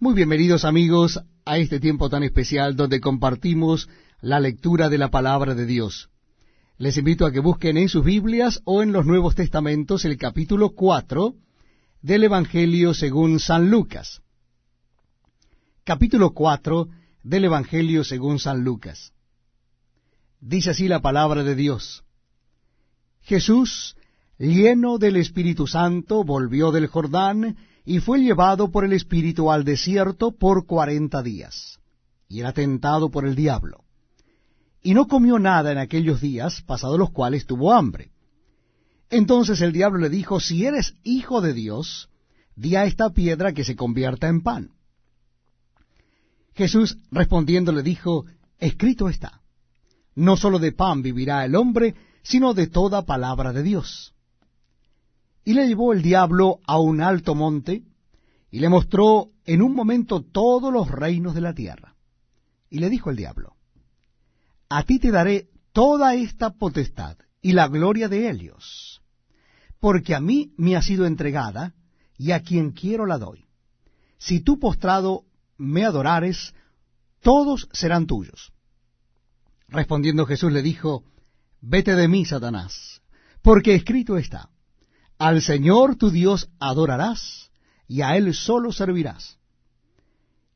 Muy bienvenidos amigos a este tiempo tan especial donde compartimos la lectura de la palabra de Dios. Les invito a que busquen en sus Biblias o en los Nuevos Testamentos el capítulo 4 del Evangelio según San Lucas. Capítulo 4 del Evangelio según San Lucas. Dice así la palabra de Dios. Jesús, lleno del Espíritu Santo, volvió del Jordán y fue llevado por el Espíritu al desierto por cuarenta días, y era tentado por el diablo. Y no comió nada en aquellos días, pasados los cuales tuvo hambre. Entonces el diablo le dijo, si eres hijo de Dios, di a esta piedra que se convierta en pan. Jesús respondiendo le dijo, escrito está, no sólo de pan vivirá el hombre, sino de toda palabra de Dios. Y le llevó el diablo a un alto monte, y le mostró en un momento todos los reinos de la tierra. Y le dijo el diablo, A ti te daré toda esta potestad y la gloria de ellos, porque a mí me ha sido entregada, y a quien quiero la doy. Si tú postrado me adorares, todos serán tuyos. Respondiendo Jesús le dijo, Vete de mí, Satanás, porque escrito está, Al Señor tu Dios adorarás, y a Él solo servirás.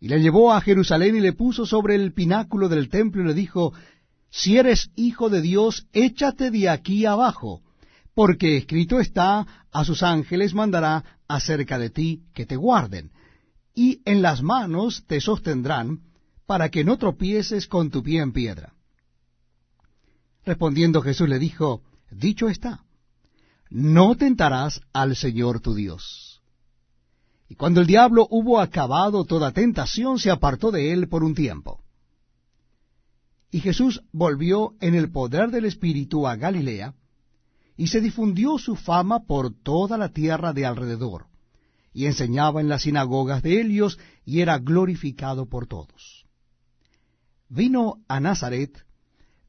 Y le llevó a Jerusalén y le puso sobre el pináculo del templo y le dijo, Si eres hijo de Dios, échate de aquí abajo, porque escrito está, a sus ángeles mandará acerca de ti que te guarden, y en las manos te sostendrán, para que no tropieces con tu pie en piedra. Respondiendo Jesús le dijo, Dicho está, no tentarás al Señor tu Dios. Y cuando el diablo hubo acabado toda tentación, se apartó de él por un tiempo. Y Jesús volvió en el poder del Espíritu a Galilea, y se difundió su fama por toda la tierra de alrededor, y enseñaba en las sinagogas de Helios, y era glorificado por todos. Vino a Nazaret,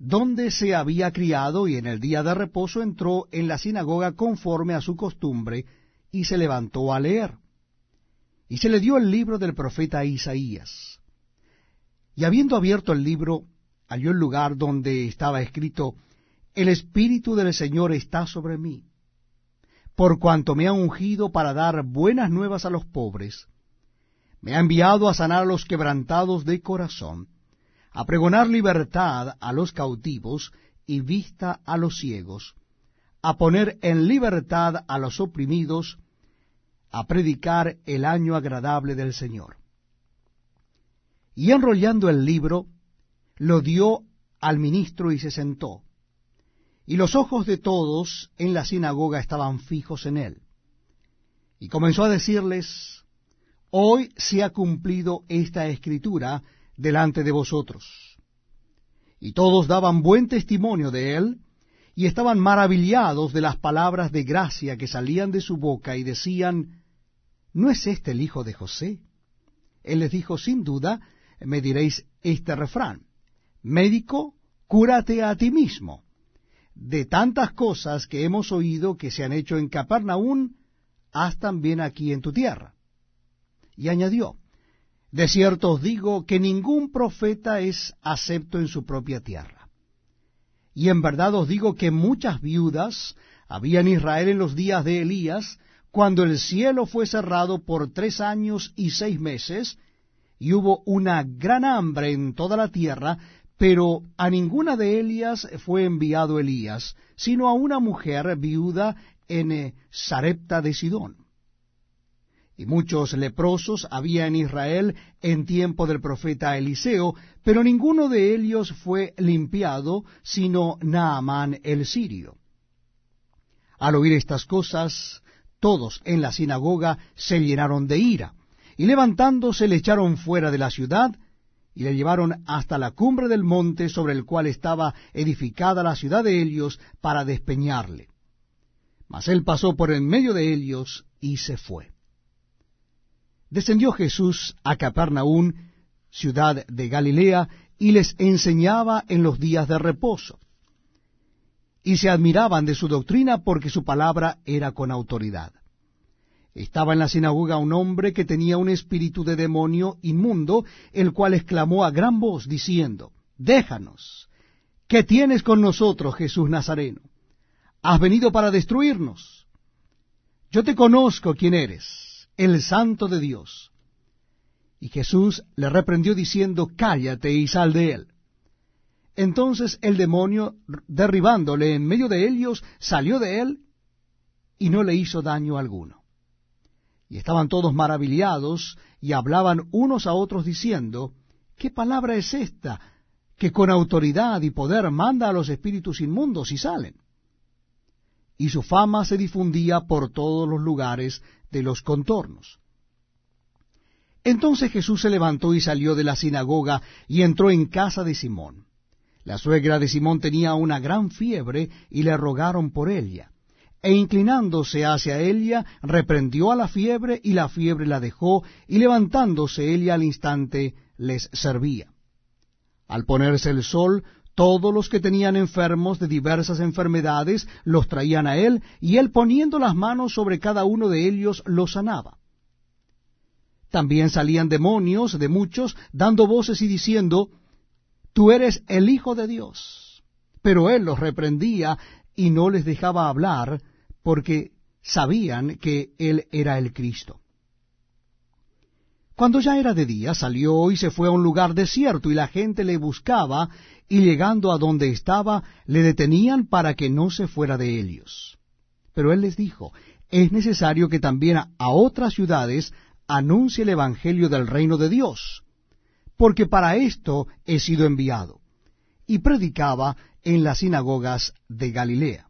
donde se había criado, y en el día de reposo entró en la sinagoga conforme a su costumbre, y se levantó a leer. Y se le dio el libro del profeta Isaías. Y habiendo abierto el libro, halló el lugar donde estaba escrito, El Espíritu del Señor está sobre mí, por cuanto me ha ungido para dar buenas nuevas a los pobres, me ha enviado a sanar a los quebrantados de corazón, a pregonar libertad a los cautivos y vista a los ciegos, a poner en libertad a los oprimidos, a predicar el año agradable del Señor. Y enrollando el libro, lo dio al ministro y se sentó. Y los ojos de todos en la sinagoga estaban fijos en él. Y comenzó a decirles, Hoy se ha cumplido esta escritura delante de vosotros. Y todos daban buen testimonio de él, y estaban maravillados de las palabras de gracia que salían de su boca, y decían, ¿no es este el hijo de José? Él les dijo, sin duda, me diréis este refrán, médico, cúrate a ti mismo. De tantas cosas que hemos oído que se han hecho en Capernaum, haz también aquí en tu tierra. Y añadió, de cierto os digo que ningún profeta es acepto en su propia tierra. Y en verdad os digo que muchas viudas había en Israel en los días de Elías, cuando el cielo fue cerrado por tres años y seis meses, y hubo una gran hambre en toda la tierra, pero a ninguna de ellas fue enviado Elías, sino a una mujer viuda en Sarepta de Sidón y muchos leprosos había en Israel en tiempo del profeta Eliseo, pero ninguno de ellos fue limpiado, sino Naamán el sirio. Al oír estas cosas, todos en la sinagoga se llenaron de ira, y levantándose le echaron fuera de la ciudad, y le llevaron hasta la cumbre del monte sobre el cual estaba edificada la ciudad de ellos para despeñarle. Mas él pasó por en medio de ellos y se fue descendió Jesús a Capernaum, ciudad de Galilea, y les enseñaba en los días de reposo. Y se admiraban de su doctrina porque su palabra era con autoridad. estaba en la sinagoga un hombre que tenía un espíritu de demonio inmundo, el cual exclamó a gran voz, diciendo, Déjanos, ¿qué tienes con nosotros, Jesús Nazareno? ¿Has venido para destruirnos? Yo te conozco quién eres, el santo de Dios. Y Jesús le reprendió diciendo, Cállate y sal de él. Entonces el demonio, derribándole en medio de ellos, salió de él y no le hizo daño alguno. Y estaban todos maravillados y hablaban unos a otros diciendo, ¿qué palabra es esta que con autoridad y poder manda a los espíritus inmundos y salen? Y su fama se difundía por todos los lugares de los contornos. Entonces Jesús se levantó y salió de la sinagoga y entró en casa de Simón. La suegra de Simón tenía una gran fiebre y le rogaron por ella e inclinándose hacia ella, reprendió a la fiebre, y la fiebre la dejó, y levantándose ella al instante les servía. Al ponerse el sol, todos los que tenían enfermos de diversas enfermedades los traían a él, y él poniendo las manos sobre cada uno de ellos los sanaba. También salían demonios de muchos, dando voces y diciendo, Tú eres el Hijo de Dios. Pero él los reprendía y no les dejaba hablar, porque sabían que él era el Cristo. Cuando ya era de día, salió y se fue a un lugar desierto, y la gente le buscaba, y llegando a donde estaba, le detenían para que no se fuera de ellos. Pero él les dijo, es necesario que también a otras ciudades anuncie el Evangelio del reino de Dios, porque para esto he sido enviado. Y predicaba en las sinagogas de Galilea.